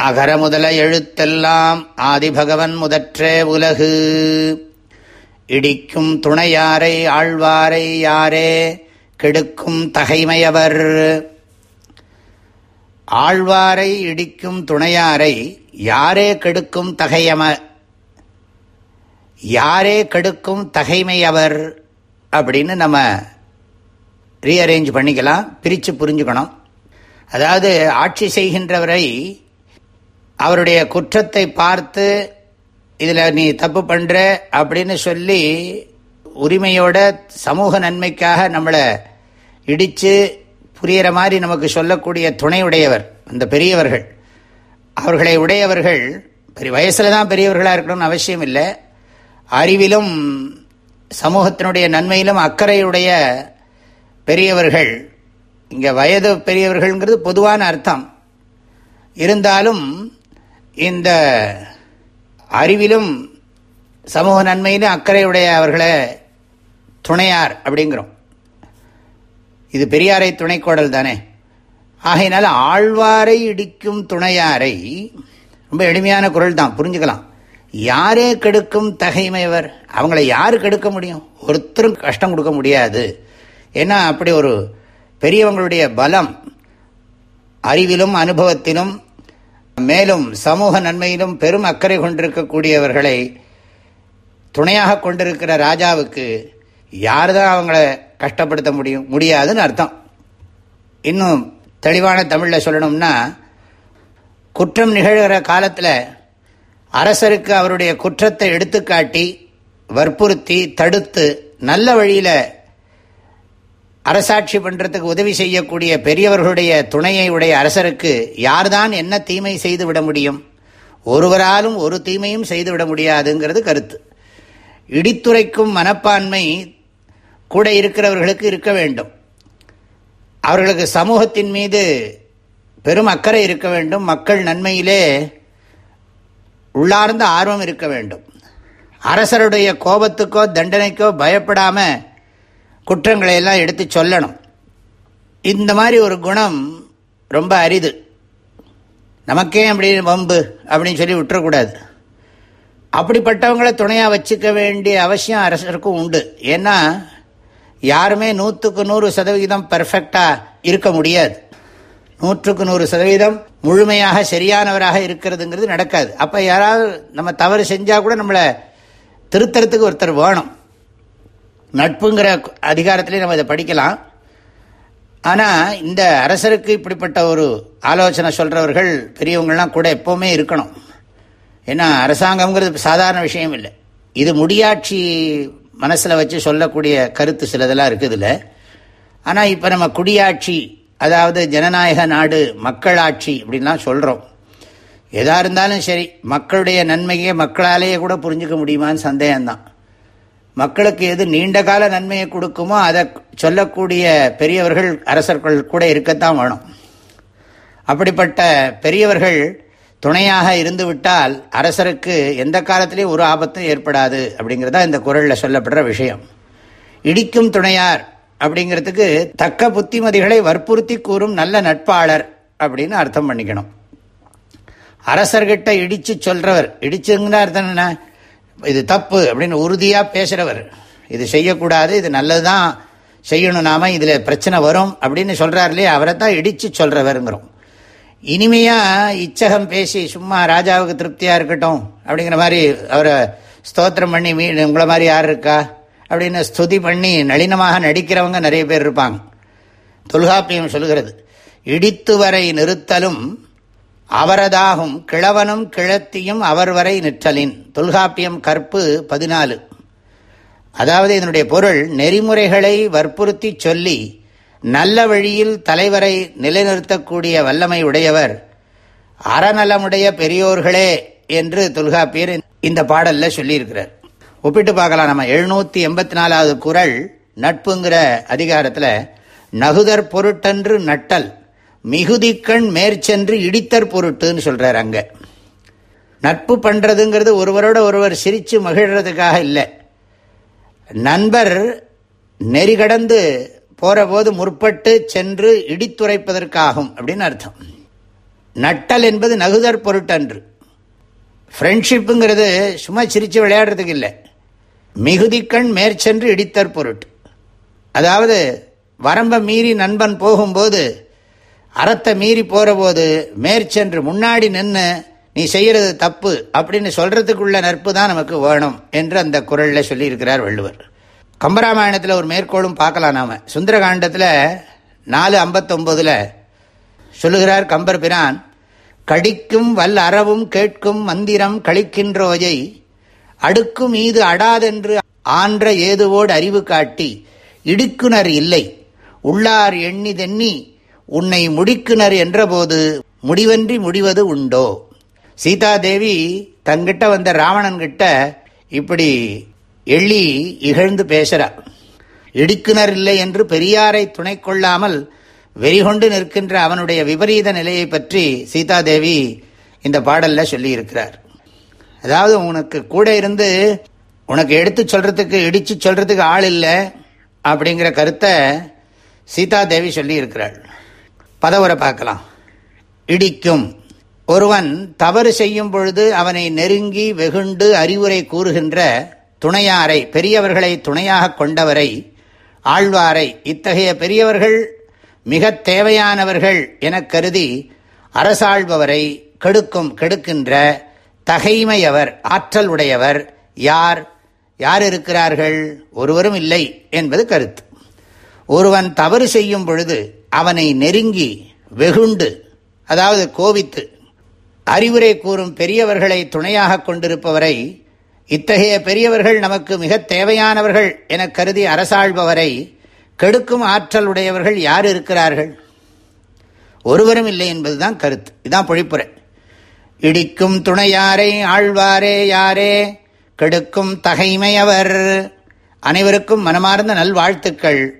அகர முதல எழுத்தெல்லாம் ஆதிபகவன் முதற்றே உலகு. இடிக்கும் துணையாரை ஆழ்வாரை யாரே கெடுக்கும் தகைமையவர். ஆழ்வாரை இடிக்கும் துணையாரை யாரே கெடுக்கும் தகையம யாரே கெடுக்கும் தகைமையவர் அப்படின்னு நம்ம ரீஅரேஞ்ச் பண்ணிக்கலாம் பிரித்து புரிஞ்சுக்கணும். அதாவது ஆட்சி செய்கின்றவரை அவருடைய குற்றத்தை பார்த்து இதில் நீ தப்பு பண்ணுற அப்படின்னு சொல்லி உரிமையோட சமூக நன்மைக்காக நம்மளை இடித்து புரிகிற மாதிரி நமக்கு சொல்லக்கூடிய துணை உடையவர் அந்த பெரியவர்கள். அவர்களை உடையவர்கள் பெரிய வயசில் தான் பெரியவர்களாக இருக்கணும்னு அவசியம் இல்லை. அறிவிலும் சமூகத்தினுடைய நன்மையிலும் அக்கறையுடைய பெரியவர்கள். இங்கே வயது பெரியவர்கள்ங்கிறது பொதுவான அர்த்தம். இருந்தாலும் இந்த அறிவிலும் சமூக நன்மையிலும் அக்கறையுடைய அவர்களை துணையார் அப்படிங்கிறோம். இது பெரியாரை துணைக்கோடல் தானே. ஆகையினால ஆழ்வாரை இடிக்கும் துணையாரை ரொம்ப எளிமையான குரல் தான் புரிஞ்சுக்கலாம். யாரே கெடுக்கும் தகைமைவர் அவங்கள யாரு கெடுக்க முடியும்? ஒருத்தரும் கஷ்டம் கொடுக்க முடியாது. ஏன்னா அப்படி ஒரு பெரியவங்களுடைய பலம் அறிவிலும் அனுபவத்திலும் மேலும் சமூக நன்மையிலும் பெரும் அக்கறை கொண்டிருக்கக்கூடியவர்களை துணையாக கொண்டிருக்கிற ராஜாவுக்கு யார் தான் அவங்கள கஷ்டப்படுத்த முடியும் முடியாதுன்னு அர்த்தம். இன்னும் தெளிவான தமிழில் சொல்லணும்னா குற்றம் நிகழ்கிற காலத்தில் அரசருக்கு அவருடைய குற்றத்தை எடுத்துக்காட்டி வற்புறுத்தி தடுத்து நல்ல வழியில் அரசாட்சி பண்ணுறதுக்கு உதவி செய்யக்கூடிய பெரியவர்களுடைய துணையை உடைய அரசருக்கு யார்தான் என்ன தீமை செய்து விட முடியும்? ஒருவராலும் ஒரு தீமையும் செய்துவிட முடியாதுங்கிறது கருத்து. இடித்துரைக்கும் மனப்பான்மை கூட இருக்கிறவர்களுக்கு இருக்க வேண்டும். அவர்களுக்கு சமூகத்தின் மீது பெரும் அக்கறை இருக்க வேண்டும். மக்கள் நன்மையிலே உள்ளார்ந்த ஆர்வம் இருக்க வேண்டும். அரசருடைய கோபத்துக்கோ தண்டனைக்கோ பயப்படாமல் குற்றங்களை எல்லாம் எடுத்து சொல்லணும். இந்த மாதிரி ஒரு குணம் ரொம்ப அரிது. நமக்கே அப்படி வம்பு அப்படின்னு சொல்லி விட்டுறக்கூடாது. அப்படிப்பட்டவங்களை துணையாக வச்சுக்க வேண்டிய அவசியம் அரசருக்கும் உண்டு. ஏன்னா யாருமே நூற்றுக்கு நூறு சதவிகிதம் பர்ஃபெக்டாக இருக்க முடியாது. நூற்றுக்கு நூறு சதவீதம் முழுமையாக சரியானவராக இருக்கிறதுங்கிறது நடக்காது. அப்போ யாராவது நம்ம தவறு செஞ்சால் கூட நம்மளை திருத்தறத்துக்கு ஒருத்தர் வேணும். நட்புங்கிற அதிகாரத்திலே நம்ம இதை படிக்கலாம். ஆனால் இந்த அரசருக்கு இப்படிப்பட்ட ஒரு ஆலோசனை சொல்கிறவர்கள் பெரியவங்கள்லாம் கூட எப்போவுமே இருக்கணும். ஏன்னா அரசாங்கம்ங்கிறது சாதாரண விஷயம் இல்லை. இது முடியாட்சி மனசில் வச்சு சொல்லக்கூடிய கருத்து சிலதெல்லாம் இருக்குதுல்ல. ஆனால் இப்போ நம்ம குடியாட்சி அதாவது ஜனநாயக நாடு மக்களாட்சி அப்படின்லாம் சொல்கிறோம் எதாக இருந்தாலும் சரி மக்களுடைய நன்மையை மக்களாலேயே கூட புரிஞ்சுக்க முடியுமான்னு சந்தேகம்தான். மக்களுக்கு எது நீண்ட கால நன்மையை கொடுக்குமோ அதை சொல்லக்கூடிய பெரியவர்கள் அரசர்கள் கூட இருக்கத்தான் வேணும். அப்படிப்பட்ட பெரியவர்கள் துணையாக இருந்துவிட்டால் அரசருக்கு எந்த காலத்திலேயும் ஒரு ஆபத்தும் ஏற்படாது அப்படிங்கிறதா இந்த குரலில் சொல்லப்படுற விஷயம். இடிக்கும் துணையார் அப்படிங்கிறதுக்கு தக்க புத்திமதிகளை வற்புறுத்தி கூறும் நல்ல நட்பாளர் அப்படின்னு அர்த்தம் பண்ணிக்கணும். அரசர்கிட்ட இடிச்சு சொல்றவர் இடிச்சுங்கன்னா அர்த்தம் என்ன? இது தப்பு அப்படின்னு உறுதியாக பேசுகிறவர் இது செய்யக்கூடாது இது நல்லது தான் செய்யணும் நாம இதில் பிரச்சனை வரும் அப்படின்னு சொல்கிறார் இல்லையா? அவரை தான் இடித்து சொல்கிறவருங்கிறோம் இனிமையாக இச்சகம் பேசி சும்மா ராஜாவுக்கு திருப்தியாக இருக்கட்டும் அப்படிங்கிற மாதிரி அவரை ஸ்தோத்திரம் பண்ணி மீ உங்களை மாதிரி யார் இருக்கா? அப்படின்னு ஸ்துதி பண்ணி நளினமாக நடிக்கிறவங்க நிறைய பேர் இருப்பாங்க. தொல்காப்பியம் சொல்கிறது இடித்து வரை நிறுத்தலும் அவரதாகும் கிழவனும் கிழத்தியும் அவர் வரை நிற்றலின். தொல்காப்பியம் கற்பு பதினாலு. அதாவது இதனுடைய பொருள் நெறிமுறைகளை வற்புறுத்தி சொல்லி நல்ல வழியில் தலைவரை நிலைநிறுத்தக்கூடிய வல்லமை உடையவர் அறநலமுடைய பெரியோர்களே என்று தொல்காப்பியர் இந்த பாடலில் சொல்லியிருக்கிறார். ஒப்பிட்டு பார்க்கலாம் நம்ம எழுநூத்தி எண்பத்தி நாலாவது குரல் நட்புங்கிற அதிகாரத்தில் நகுதர் பொருட்டன்று நட்டல். மிகுதிக்கண் மேற்சென்று இடித்தற் பொருட்டுன்னு சொல்கிறார் அங்கே. நட்பு பண்ணுறதுங்கிறது ஒருவரோட ஒருவர் சிரித்து மகிழ்கிறதுக்காக இல்லை. நண்பர் நெறி கடந்து போது முற்பட்டு சென்று இடித்துரைப்பதற்காகும் அப்படின்னு அர்த்தம். நட்டல் என்பது நகுதற் பொருட்டன்று. ஃப்ரெண்ட்ஷிப்புங்கிறது சும்மா சிரித்து விளையாடுறதுக்கு இல்லை. மிகுதிக்கண் மேற்சென்று இடித்தற் பொருட்டு. அதாவது வரம்பை மீறி நண்பன் போகும்போது அறத்தை மீறி போகிற போது மேற்சென்று முன்னாடி நின்று நீ செய்கிறது தப்பு அப்படின்னு சொல்கிறதுக்குள்ள நட்பு தான் நமக்கு வேணும் என்று அந்த குரலில் சொல்லியிருக்கிறார் வள்ளுவர். கம்பராமாயணத்தில் ஒரு மேற்கோளும் பார்க்கலாம் நாம். சுந்தரகாண்டத்தில் நாலு ஐம்பத்தொம்போதில் சொல்லுகிறார் கம்பர் பிரான் கடிக்கும் வல் அறவும் கேட்கும் மந்திரம் கழிக்கின்றோஜை அடுக்கும் மீது அடாதென்று ஆன்ற ஏதுவோடு அறிவு காட்டி இடுக்குனர் இல்லை உள்ளார் எண்ணிதென்னி உன்னை முடிக்குனர் என்றபோது முடிவன்றி முடிவது உண்டோ? சீதாதேவி தங்கிட்ட வந்த ராவணன்கிட்ட இப்படி எள்ளி இகழ்ந்து பேசுகிறார் இடிக்குனர் இல்லை என்று பெரியாரை துணை கொள்ளாமல் வெறிகொண்டு நிற்கின்ற அவனுடைய விபரீத நிலையை பற்றி சீதாதேவி இந்த பாடலில் சொல்லியிருக்கிறார். அதாவது உனக்கு கூட இருந்து உனக்கு எடுத்து சொல்கிறதுக்கு இடித்து சொல்கிறதுக்கு ஆள் இல்லை அப்படிங்கிற கருத்தை சீதாதேவி சொல்லியிருக்கிறாள். பதவுரை பார்க்கலாம். இடிக்கும். ஒருவன் தவறு செய்யும் பொழுது அவனை நெருங்கி வெகுண்டு அறிவுரை கூறுகின்ற துணையாரை பெரியவர்களை துணையாக கொண்டவரை ஆழ்வாரை இத்தகைய பெரியவர்கள் மிக தேவையானவர்கள் என கருதி அரசாழ்பவரை கெடுக்கும் கெடுக்கின்ற தகைமையவர் ஆற்றல் உடையவர் யார்? யார் இருக்கிறார்கள் ஒருவரும் இல்லை என்பது கருத்து. ஒருவன் தவறு செய்யும் பொழுது அவனை நெருங்கி வெகுண்டு அதாவது கோவித்து அறிவுரை கூறும் பெரியவர்களை துணையாக கொண்டிருப்பவரை இத்தகைய பெரியவர்கள் நமக்கு மிக தேவையானவர்கள் என கருதி அரசாழ்பவரை கெடுக்கும் ஆற்றல் உடையவர்கள் யார் இருக்கிறார்கள்? ஒருவரும் இல்லை என்பதுதான் கருத்து. இதுதான் பொழிப்புரை. இடிக்கும் துணையாரை ஆழ்வாரே யாரே கெடுக்கும் தகைமையவர். அனைவருக்கும் மனமார்ந்த நல்வாழ்த்துக்கள்.